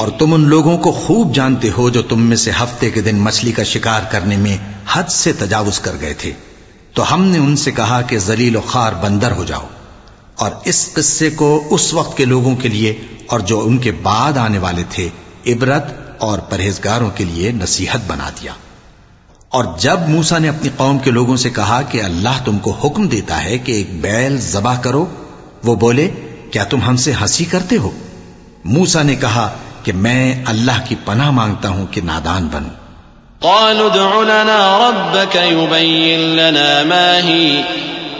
और तुम उन लोगों को खूब जानते हो जो तुम में से हफ्ते के दिन मछली का शिकार करने में हद से तजावुज कर गए थे तो हमने उनसे कहा कि जलील खार बंदर हो जाओ और इस किस्से को उस वक्त के लोगों के लिए और जो उनके बाद आने वाले थे इबरत और परहेजगारों के लिए नसीहत बना दिया और जब मूसा ने अपनी कौम के लोगों से कहा कि अल्लाह तुमको हुक्म देता है कि एक बैल जबा करो वो बोले क्या तुम हमसे हंसी करते हो मूसा ने कहा कि मैं अल्लाह की पनाह मांगता हूं कि नादान बनूं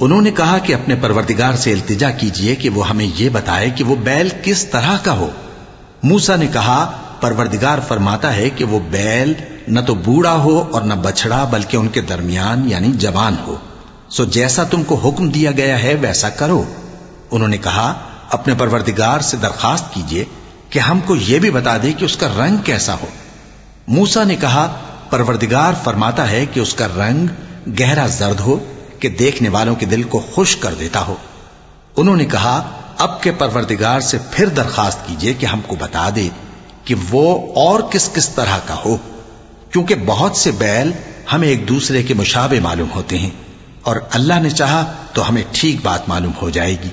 उन्होंने कहा कि अपने परवरदिगार से इल्तिजा कीजिए कि वो हमें ये बताए कि वो बैल किस तरह का हो मूसा ने कहा परवरदिगार फरमाता है कि वो बैल न तो बूढ़ा हो और न बछड़ा बल्कि उनके दरमियान यानी जवान हो सो जैसा तुमको हुक्म दिया गया है, वैसा करो। उन्होंने कहा, अपने परवरदिगार से दरखास्त कीजिए कि हमको यह भी बता दे कि उसका रंग कैसा हो। मूसा ने कहा, परवरदिगार फरमाता है कि उसका रंग गहरा जर्द हो, कि देखने वालों के दिल को खुश कर देता हो। उन्होंने कहा, अब के परवरदिगार से फिर दरखास्त कीजिए कि हमको बता दे कि वो और किस किस तरह का हो, क्योंकि बहुत से बैल हमें एक दूसरे के मुशाबे मालूम होते हैं। और अल्लाह ने चाहा तो हमें ठीक बात मालूम हो जाएगी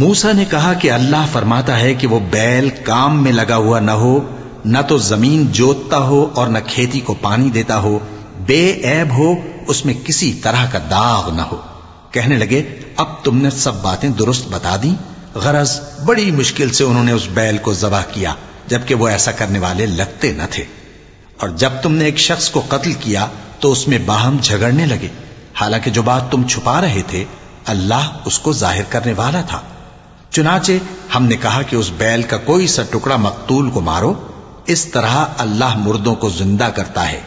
मूसा ने कहा कि अल्लाह फरमाता है कि वो बैल काम में लगा हुआ न हो न तो जमीन जोतता हो और न खेती को पानी देता हो बेऐब हो, उसमें किसी तरह का दाग न हो। कहने लगे, अब तुमने सब बातें दुरुस्त बता दी। गरज, बड़ी मुश्किल से उन्होंने उस बैल को जबा किया, जबकि वो ऐसा करने वाले लगते न थे। और जब तुमने एक शख्स को कत्ल किया तो उसमें बाहम झगड़ने लगे। हालाँकि जो बात तुम छुपा रहे थे, अल्लाह उसको ज़ाहिर करने वाला था। चुनाचे, हमने कहा कि उस बैल का कोई सा टुकड़ा मकतूल को मारो। इस तरह अल्लाह मुर्दों को ज़िंदा करता है।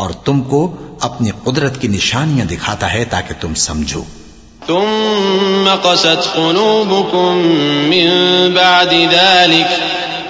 और तुमको अपनी कुदरत की निशानियां दिखाता है ताकि तुम समझो तुम कसत कुलूबुकुम मिन बाद दालिक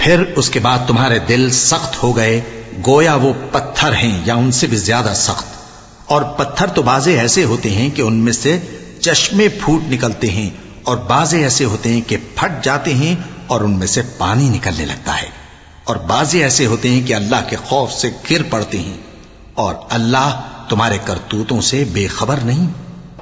फिर उसके बाद तुम्हारे दिल सख्त हो गए गोया वो पत्थर हैं या उनसे भी ज्यादा सख्त और पत्थर तो बाजे ऐसे होते हैं कि उनमें से चश्मे फूट निकलते हैं और बाजे ऐसे होते हैं कि फट जाते हैं और उनमें से पानी निकलने लगता है और बाजे ऐसे होते हैं कि अल्लाह के खौफ से गिर पड़ते हैं और अल्लाह तुम्हारे करतूतों से बेखबर नहीं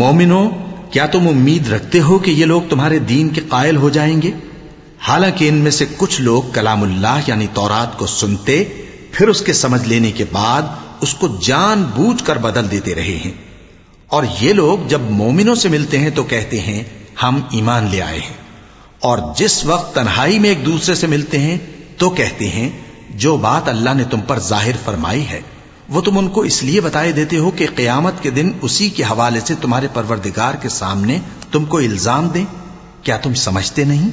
मोमिनो क्या तुम उम्मीद रखते हो कि ये लोग तुम्हारे दीन के कायल हो जाएंगे हालांकि इनमें से कुछ लोग कलामुल्लाह यानी तौरात को सुनते फिर उसके समझ लेने के बाद उसको जान बूझ कर बदल देते रहे हैं और ये लोग जब मोमिनों से मिलते हैं तो कहते हैं हम ईमान ले आए हैं और जिस वक्त तन्हाई में एक दूसरे से मिलते हैं तो कहते हैं जो बात अल्लाह ने तुम पर जाहिर फरमाई है वो तुम उनको इसलिए बताए देते हो कि कयामत के दिन उसी के हवाले से तुम्हारे परवरदिगार के सामने तुमको इल्जाम दें क्या तुम समझते नहीं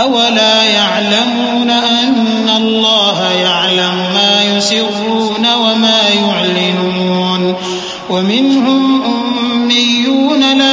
अवला यअलमून अन्नल्लाह यअलम मा युसिर्रून व मा युअलिनून वमिनहुम उम्मियून ला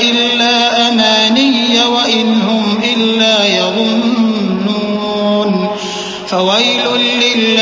इल्ला अमानिय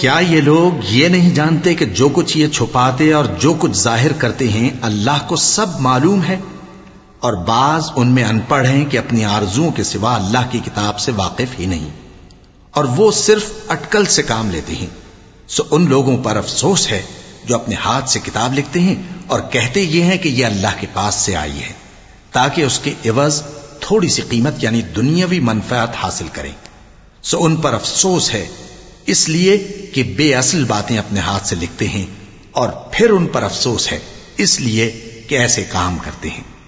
क्या ये लोग ये नहीं जानते कि जो कुछ ये छुपाते और जो कुछ ज़ाहिर करते हैं, अल्लाह को सब मालूम है? और बाज उनमें अनपढ़ हैं कि अपनी आरजुओं के सिवा अल्लाह की किताब से वाकिफ ही नहीं। और वो सिर्फ़ अटकल से काम लेते हैं। सो उन लोगों पर अफसोस है जो अपने हाथ से किताब लिखते हैं और कहते ये हैं कि यह अल्लाह के पास से आई है, ताकि उसके इवज थोड़ी सी कीमत यानी दुनियावी मनफात हासिल करें। सो उन पर अफसोस है इसलिए कि बेअसल बातें अपने हाथ से लिखते हैं और फिर उन पर अफसोस है, इसलिए कि ऐसे काम करते हैं।